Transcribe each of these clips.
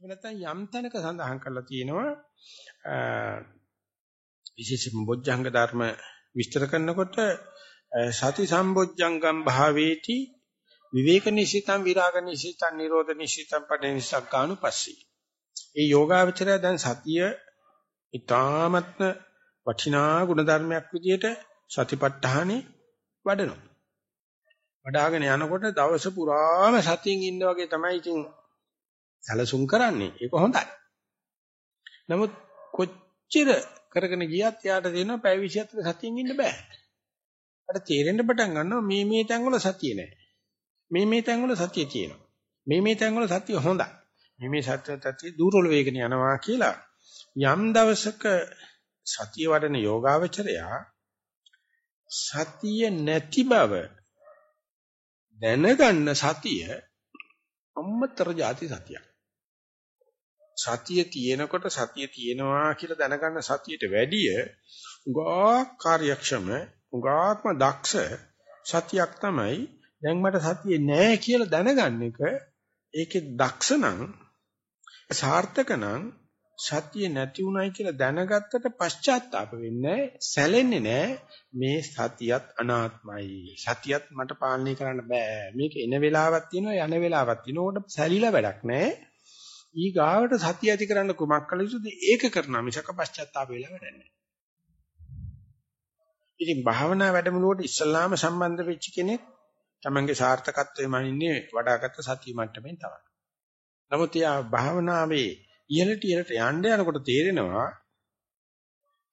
එහෙම නැත්නම් යම් තැනක සඳහන් කරලා තියෙනවා විශේෂයෙන්ම බොජ්ජංග ධර්ම විස්තර කරනකොට සති සම්බොජ්ජංගම් භාවේති විවේක නිසිතං විරාග නිසිතං නිරෝධ නිසිතං පටිනිසග්ගානුපස්සී. ඒ යෝගාවචරය දැන් සතිය ඊ타මත්ම වටිනා ගුණධර්මයක් විදියට සතිපට්ඨානෙ වඩනවා. වඩාගෙන යනකොට දවස පුරාම සතියෙන් ඉන්න වගේ තමයි ඉතින් සැලසුම් කරන්නේ. ඒක හොඳයි. නමුත් කොච්චර කරගෙන ගියත් යාට දෙනවා පැය 24 සතියෙන් ඉන්න බෑ. අර තේරෙන්න පටන් ගන්නවා මේ මේ තැන්වල සතිය නෑ. මේ මේ තැන්වල සතිය තියෙනවා. මේ මේ තැන්වල සතිය හොඳයි. මේ මේ සත්‍ය තත්ත්වයේ දුර්වල වේගන යනවා කියලා යම් දවසක සතිය වඩන යෝගාවචරයා සතිය නැති බව දැනගන්න සතිය අම්මතර ಜಾති සතියක්. සතිය තියෙනකොට සතිය තියෙනවා කියලා දැනගන්න සතියට වැඩිය උගා කාර්යක්ෂම උගාත්ම දක්ෂ සතියක් තමයි දැන් මට සතිය නෑ කියලා දැනගන්න එක. ඒකේ දක්ෂ නම් සාර්ථක නම් සතිය නැති උනායි කියලා දැනගත්තට පශ්චාත්තාප වෙන්නේ සැලෙන්නේ නෑ. මේ සතියත් අනාත්මයි. සතියත් මට පාලනය කරන්න බෑ. මේක එන වෙලාවක් තියෙනවා යන වෙලාවක් තියෙනවා. උකට සැලිලා වැඩක් නෑ. ඊ ගාවට සතිය ඇති කරන්න කුමක් කළ යුතුද ඒක කරනවා මිසක පශ්චාත්තාප වෙලා වැඩක් නෑ ඉතින් භාවනා වැඩමුළුවට ඉස්සල්ලාම සම්බන්ධ වෙච්ච කෙනෙක් තමන්ගේ සාර්ථකත්වයේ මනින්නේ වඩාගත් සතිය මට්ටමින් තමයි. නමුත් යා භාවනාවේ ඉහළට ඉහළට යන්න යනකොට තේරෙනවා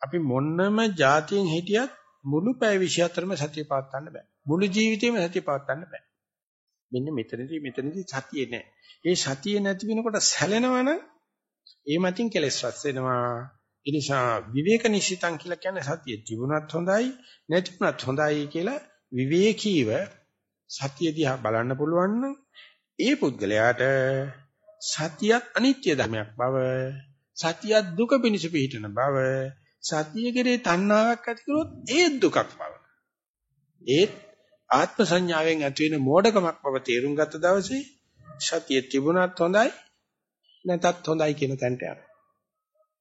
අපි මොන්නම જાතියෙන් හිටියත් මුළු පැය 24ම සතිය පවත්වන්න බෑ. මුළු ජීවිතේම සතිය පවත්වන්න බෑ. මෙන්න මෙතනදී මෙතනදී සතියේ නෑ. ඒ සතියේ නැති වෙනකොට සැලෙනවනම් ඒ මතින් කෙලස් රැස් වෙනවා. ඒ නිසා විවේක නිශ්චිතං කියලා කියන්නේ සතිය තිබුණත් හොඳයි නැතිුණත් හොඳයි කියලා විවේකීව සතිය දිහා බලන්න පුළුවන් නම් ඒ පුද්ගලයාට සතියත් අනිත්‍ය ධර්මයක් බව සතියත් දුක පිණිස පිහිටන බව සතිය කෙරේ තණ්හාවක් ඇති කරොත් ඒ දුකක් බව ඒත් ආත්ම සංඥාවෙන් ඇති වෙන මෝඩකමක් බව තේරුම් ගත්ත දවසේ සතිය තිබුණත් හොඳයි නැතත් හොඳයි කියන තැනට යනවා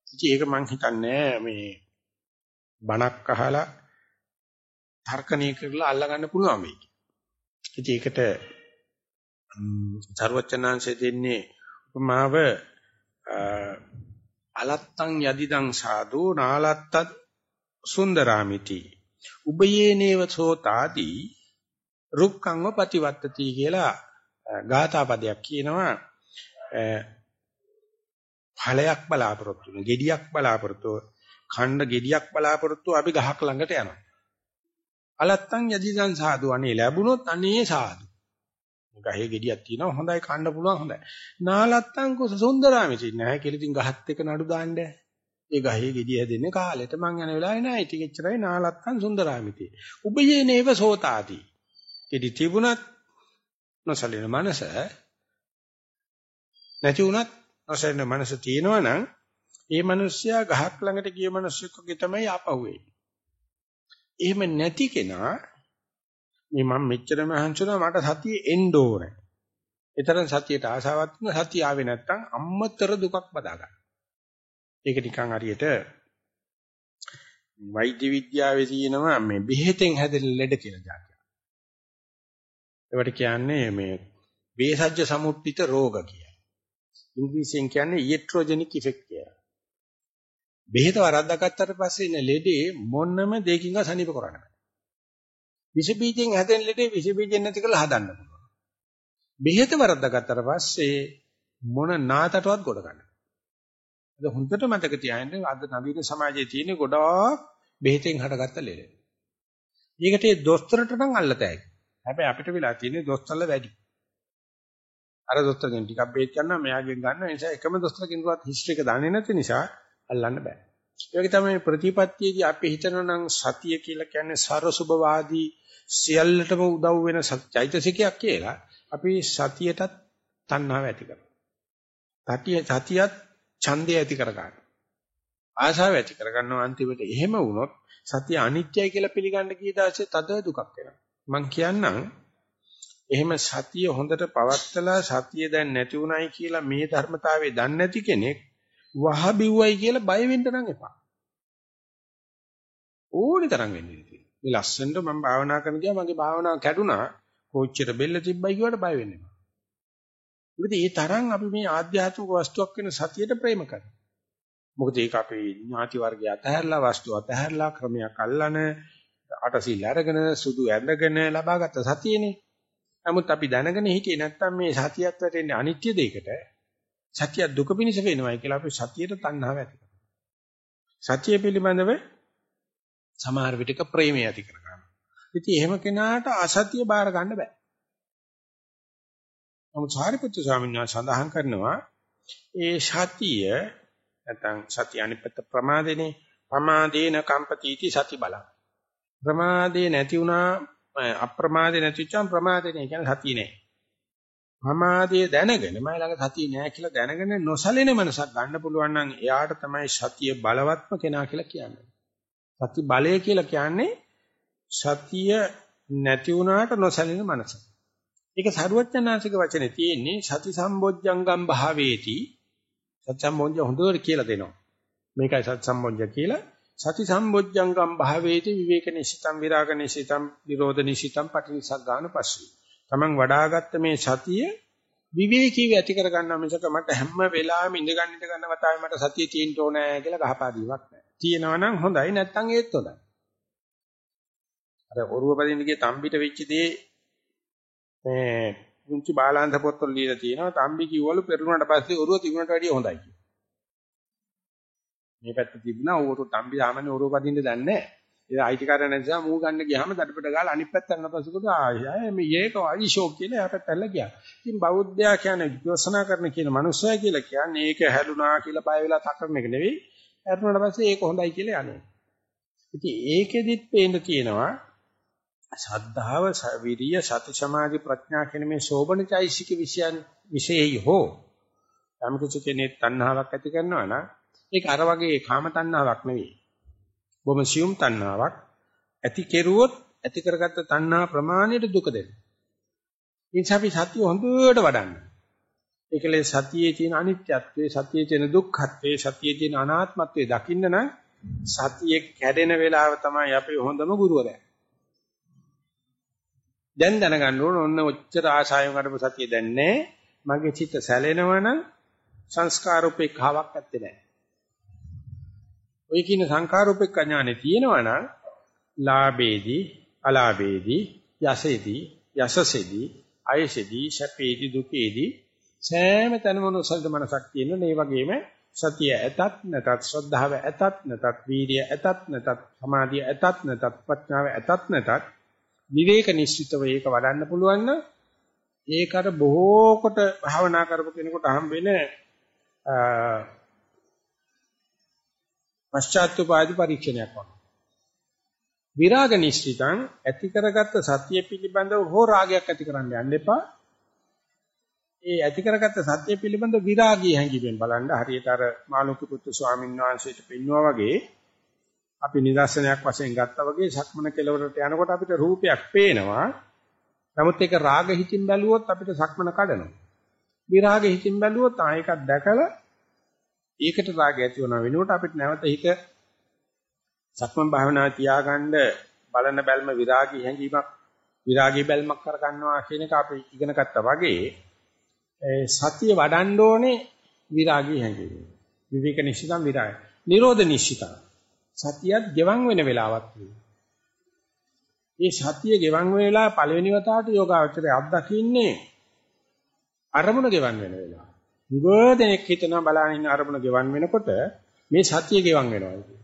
ඉතින් ඒක මං හිතන්නේ මේ බණක් අහලා තර්කණය කරලා අල්ලගන්න පුළුවන් වෙයි. ඉතින් ඒකට සර්වචනාංශය දෙන්නේ උපමාව අලත්තං යදිදං සාදු නාලත්තත් සුන්දරාමිති උබයේනේව සෝතාදී රුක්ඛංව ප්‍රතිවත්තති කියලා ගාථා පදයක් කියනවා. ඵලයක් බලාපොරොත්තු වෙන gediyak බලාපොරොත්තු ඛණ්ඩ gediyak බලාපොරොත්තු අපි ගහක් ළඟට යනවා. අලත්තන් යදිදන් සාදු අනේ ලැබුණොත් අනේ සාදු. ගහේ gediyak තියෙනවා හොඳයි කන්න පුළුවන් හොඳයි. නාලත්තන් කුස සුන්දරාමිති නැහැ. කියලා ඉතින් ගහත් එක නඩු දාන්න ඒ ගහේ gediy හැදෙන්නේ කාලෙට මං යන වෙලාවේ නෑ. ඉතින් එච්චරයි නාලත්තන් සුන්දරාමිති උබයේ නේව සෝතාදී gedi තිබුණත් නොසලින මනස නැති වුණත් නොසෙන්න මනස තියෙනවා නම් ඒ මිනිස්සයා ගහක් ළඟට ගිය මිනිස්සෙක්ගේ තමයි ආපහු එහෙම නැති කෙනා මේ මම මෙච්චර මහන්සිලා මට සතිය එන්න ඕනේ. ඒතරම් සතියට ආසාවක් තියෙන සතිය ආවේ නැත්තම් අම්මතර දුකක් බදා ගන්න. ඒක නිකන් හරියට වෛද්‍ය විද්‍යාවේ තියෙනවා මේ බෙහෙතෙන් හැදෙන ලෙඩ කියලා જાතියක්. ඒවට කියන්නේ මේ වේසජ්‍ය සමුත්ථිත රෝග කියලා. ඉංග්‍රීසියෙන් කියන්නේ ඊට්‍රොජෙනික් ඉෆෙක්ට් කියලා. බෙහෙත වරද්දාගත්තට පස්සේ ඉන්න ලෙඩේ මොනම දෙයකින්ව සනීප කරන්න බෑ. විස බීජෙන් හැදෙන ලෙඩේ විස බීජෙන් නැති කරලා හදන්න පුළුවන්. බෙහෙත වරද්දාගත්තට පස්සේ මොන නාතටවත් ගොඩ ගන්න. අද හොඳට මතක තියාගන්න අද නවීන සමාජයේ තියෙන ගොඩාක් බෙහෙතෙන් හටගත්ත ලෙඩ. ඊකට ඒ දොස්තරට නම් අල්ලතෑයි. හැබැයි අපිට වෙලා තියෙන්නේ දොස්තරල වැඩි. අර දොස්තරගෙන් ටිකක් බේත් ගන්නවා මෙයාගෙන් ගන්නවා ඒ නිසා එකම දොස්තර කෙනෙකුවත් හිස්ටරි එක දන්නේ නැති නිසා අල්ලන්න බෑ. ඒ වගේ තමයි ප්‍රතිපත්තියේදී අපි හිතනවා නම් සතිය කියලා කියන්නේ සරසුභවාදී සියල්ලටම උදව් වෙන චෛතසිකයක් කියලා අපි සතියටත් තණ්හාව ඇති කරනවා. සතිය සතියත් ඡන්දය ඇති කර ගන්නවා. ආශාව ඇති කර ගන්නවා අන්තිමට එහෙම වුණොත් සතිය අනිත්‍යයි කියලා පිළිගන්න කී දාසේ තද දුකක් වෙනවා. මං කියන්නම් එහෙම සතිය හොඳට පවත්තලා සතිය දැන් නැති උනායි කියලා මේ ධර්මතාවය දන්නේ නැති කෙනෙක් වහ බිව්වයි කියලා බය වෙන්න නම් එපා. ඕනි තරම් වෙන්නේ ඉතින්. මේ ලස්සනට මම භාවනා කරන ගියා මගේ භාවනාව කැඩුනා. කෝච්චියට බෙල්ල තිබ්බයි කියවට බය වෙන්නේ නැහැ. මොකද ඒ තරම් අපි මේ ආධ්‍යාත්මික වස්තුවක් වෙන සතියට ප්‍රේම කරනවා. මොකද ඒක අපේ ඥාති වර්ගය අතහැරලා වස්තු අතහැරලා ක්‍රමයක් අල්ලන අටසිල් අරගෙන සුදු ඇඳගෙන ලබාගත් සතියනේ. නමුත් අපි දැනගෙන හිටියේ නැත්තම් මේ සතියත් වැටෙන්නේ අනිත්‍ය දෙයකට. සතිය දුක පිණිස වෙනවයි කියලා අපි සතියට තණ්හාව ඇති කරනවා. සතිය පිළිබඳව සමහර විටක ප්‍රේමය ඇති කරගන්නවා. ඉතින් එහෙම කෙනාට අසතිය බාර ගන්න බෑ. නමුත් සාරිපුත්‍ර ස්වාමීන් වහන්සේ සඳහන් කරනවා ඒ සතිය නැත්නම් සතිය අනිපත ප්‍රමාදේනේ ප්‍රමාදේන කම්පතිටි සති බල. ප්‍රමාදේ නැති වුණා අප්‍රමාදේ නැතිවචම් ප්‍රමාදේ නෑ කියන්නේ සතිය නෑ. ප්‍රමාදයේ දැනගෙන මම ළඟ සතිය නෑ කියලා දැනගෙන නොසලෙන මනසක් ගන්න පුළුවන් නම් එයාට තමයි සතිය බලවත්ම කෙනා කියලා කියන්නේ. සති බලය කියලා කියන්නේ සතිය නැති වුණාට නොසලෙන මනස. ඒක සරුවචනාංශික වචනේ තියෙන්නේ සති සම්බොජ්ජංගම් භාවේති. සති සම්බොජ්ජ හොඳට කියලා දෙනවා. මේකයි සති සම්බොජ්ජ කියලා. සති සම්බොජ්ජංගම් භාවේති විවේක නිසිතම් විරාග නිසිතම් විරෝධ නිසිතම් පටිනිසග්ගාන පස්සී. Taman වඩාගත්ත මේ සතිය විවේකීව ඇති කර ගන්නවා මිසක මට හැම වෙලාවෙම ඉඳ ගන්න ඉඳ ගන්න වතාවේ මට සතිය තියෙන්න ඕනේ කියලා ගහපාදීවක් නැහැ. තියෙනවා නම් හොඳයි නැත්නම් ඒත් හොඳයි. අර ඔරුව පදින්න ගිය තම්බිට වෙච්ච දේ මේ පුංචි බාලාන්ත පොත්වල ලියලා තියෙනවා තම්බි කිව්වලු පෙරුණාට පස්සේ ඔරුව තිබුණට වැඩිය හොඳයි කියලා. මේ පැත්ත තිබුණා ඌරු තම්බි සාමාන්‍ය ඔරුව පදින්න දන්නේ නැහැ. ඒ අයිතිකාරය නිසා මූ ගන්න ගියාම දඩපඩ ගාලා අනිත් පැත්ත යන පස්සෙකට ආයෙ මේ ඒක අයිෂෝක් කියලා එහා පැත්තට ගියා. ඉතින් බෞද්ධයා කියන්නේ විශ්වසනා කරන කියන මනුස්සයා කියලා කියන්නේ ඒක හැලුණා කියලා බය වෙලා තකරන එක නෙවෙයි. හැරුණාට පස්සේ ඒක හොඳයි කියලා යන්නේ. ඉතින් ඒකෙදිත් පේන්න තියෙනවා ශ්‍රද්ධාව, විරිය, සති සමාධි ප්‍රඥා කියන මේ සෝබනචෛසික විෂයන් විශේෂයි හෝ යම් කිසි කෙනෙක් තණ්හාවක් ඇති කරනවා නම් ඒක අර වගේ කාම තණ්හාවක් නෙවෙයි. බොහොම සියුම් තණ්හාවක් ඇති කෙරුවොත් ඇති කරගත්ත තණ්හා ප්‍රමාණයට දුක දෙනවා. ඒ නිසා අපි සතිය හොඳට වඩන්න. ඒකලේ සතියේ තියෙන අනිත්‍යත්වයේ සතියේ තියෙන දුක්ඛත්වයේ සතියේ තියෙන අනාත්මත්වයේ දකින්න නම් සතියේ කැඩෙන වෙලාව තමයි අපේ හොඳම ගුරුවරයා. දැන් දැනගන්න ඕන ඔන්න ඔච්චර ආශාවෙන් අඩපු සතිය දැන් නැහැ. මගේ චිත්ත සැලෙනවනම් සංස්කාර උපේක්ෂාවක් ඇත්තේ නැහැ. ඔය කියන සංඛාරූපෙක ඥානෙ තියෙනවනම් ලාභේදී අලාභේදී යසෙදී යසසෙදී අයසෙදී සැපේදී දුකේදී සෑම තැනම නොසල්ද මනසක් තියෙනවා. මේ වගේම සතිය ඇතත් නැතත් ශ්‍රද්ධාව ඇතත් නැතත් වීර්ය ඇතත් නැතත් සමාධිය ඇතත් නැතත් ප්‍රඥාව ඇතත් නැතත් විවේක නිශ්චිතව ඒක වඩන්න පුළුවන් නම් ඒකට බොහෝ කොට භාවනා කරපු කෙනෙකුට හම් වෙන පශ්චාත්තුපාදී පරීක්ෂණයක් වගේ. විරාග නිශ්චිතං ඇති කරගත්ත සත්‍ය පිළිබඳව හෝ රාගයක් ඇති කරන්න යන්න එපා. ඒ ඇති කරගත්ත සත්‍ය පිළිබඳ විරාගී හැඟීමෙන් බලන්න හරියට අර මාළුක පුත්තු ස්වාමීන් වහන්සේට පෙන්වුවා වගේ අපි නිදර්ශනයක් වශයෙන් ගත්තා වගේ සක්මන කෙලවරට යනකොට අපිට රූපයක් පේනවා. නමුත් ඒක රාග හිතින් බැලුවොත් අපිට සක්මන කඩනවා. විරාග හිතින් බැලුවොත් ආයකක් දැකලා ඒකට රාගය ඇති වෙන වෙනුවට අපිට නැවත හිත සක්මන් භාවනා තියාගන්න බලන බැල්ම විරාගී හැඟීමක් විරාගී බැල්මක් කර ගන්නවා කියන එක අපි ඉගෙන ගත්තා වගේ සතිය වඩන්න ඕනේ විරාගී හැඟීම. විවේක නිශ්චිතම් විරාගය. නිරෝධ නිශ්චිතම්. සතියත් ගෙවන් වෙන වෙලාවක් මේ සතිය ගෙවන් වෙන වෙලාව පළවෙනි වතාවට යෝගාවචරය අත්දකින්නේ අරමුණ ගෙවන් වෙන වෙලාව. ගොඩනෙක් හිතනවා බලන ඉන්න අරමුණ ගෙවන් වෙනකොට මේ සතිය ගෙවන් වෙනවා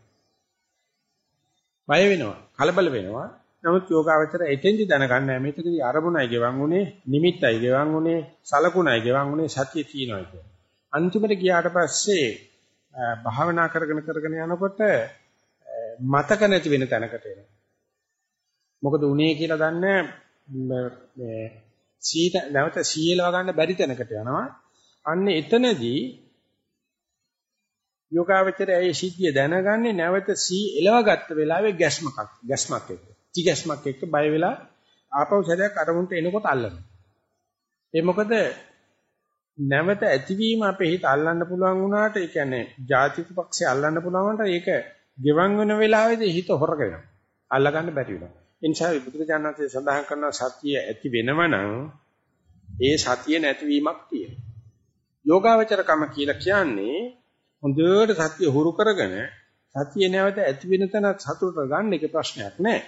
බය වෙනවා, කලබල වෙනවා. නමුත් යෝගාවචර එතෙන්දි දැනගන්නේ මේකදී අරමුණයි ගෙවන් උනේ, නිමිත්තයි ගෙවන් උනේ, සලකුණයි ගෙවන් උනේ සතිය තියෙනවා කියන්නේ. අන්තිමට ගියාට පස්සේ භාවනා කරගෙන කරගෙන යනකොට මතක නැති වෙන තැනකට එනවා. මොකද උනේ කියලා දන්නේ මේ සීත නැවත සීලව ගන්න බැරි තැනකට යනවා. අන්න එතනදී යෝගාවචරය ඒ සිද්ධිය දැනගන්නේ නැවත සී එලවගත්ත වෙලාවේ ගැස්මක් ගැස්මක් එක්ක. ටි ගැස්මක් එක්ක බය වෙලා ආපහු සැරයක් අරමුණට එනකොට අල්ලනවා. ඒ මොකද නැවත ඇතිවීම අපේ හිත අල්ලන්න පුළුවන් වුණාට ඒ කියන්නේ ජාතික පක්ෂය අල්ලන්න පුළුවන් වුණාට ඒක ගෙවන් වෙන වෙලාවේදී හිත හොරගෙනවා. අල්ලගන්න බැරි වෙනවා. ඒ නිසා බුදුරජාණන්සේ සඳහන් කරන සතිය ඇති වෙනවනම් ඒ සතිය නැතිවීමක් තියෙනවා. යෝගාවචරකම කියලා කියන්නේ හොඳට සතිය හුරු කරගෙන සතිය නැවත ඇති වෙන තැන සතුට ගන්න එක ප්‍රශ්නයක් නෑ.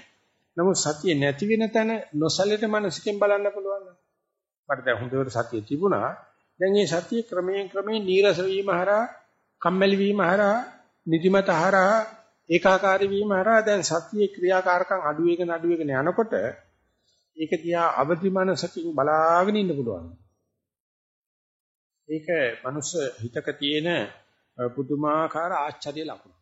නමුත් සතිය නැති වෙන තැන නොසලෙට මනසකින් බලන්න පුළුවන්. මට දැන් හොඳට සතිය තිබුණා. දැන් මේ සතිය ක්‍රමයෙන් ක්‍රමයෙන් නීරස වීම හරහා, කම්මැලි වීම හරහා, නිදිමත හරහා, ඒකාකාරී වීම හරහා දැන් සතියේ ක්‍රියාකාරකම් අඩු වෙගෙන අඩු වෙගෙන යනකොට ඒක දිහා අවදි මනසකින් බලාගෙන ඉන්න පුළුවන්. ඒක මනුස්ස හිතක තියෙන පුදුමාකාර ආශ්චර්ය ලකුණු.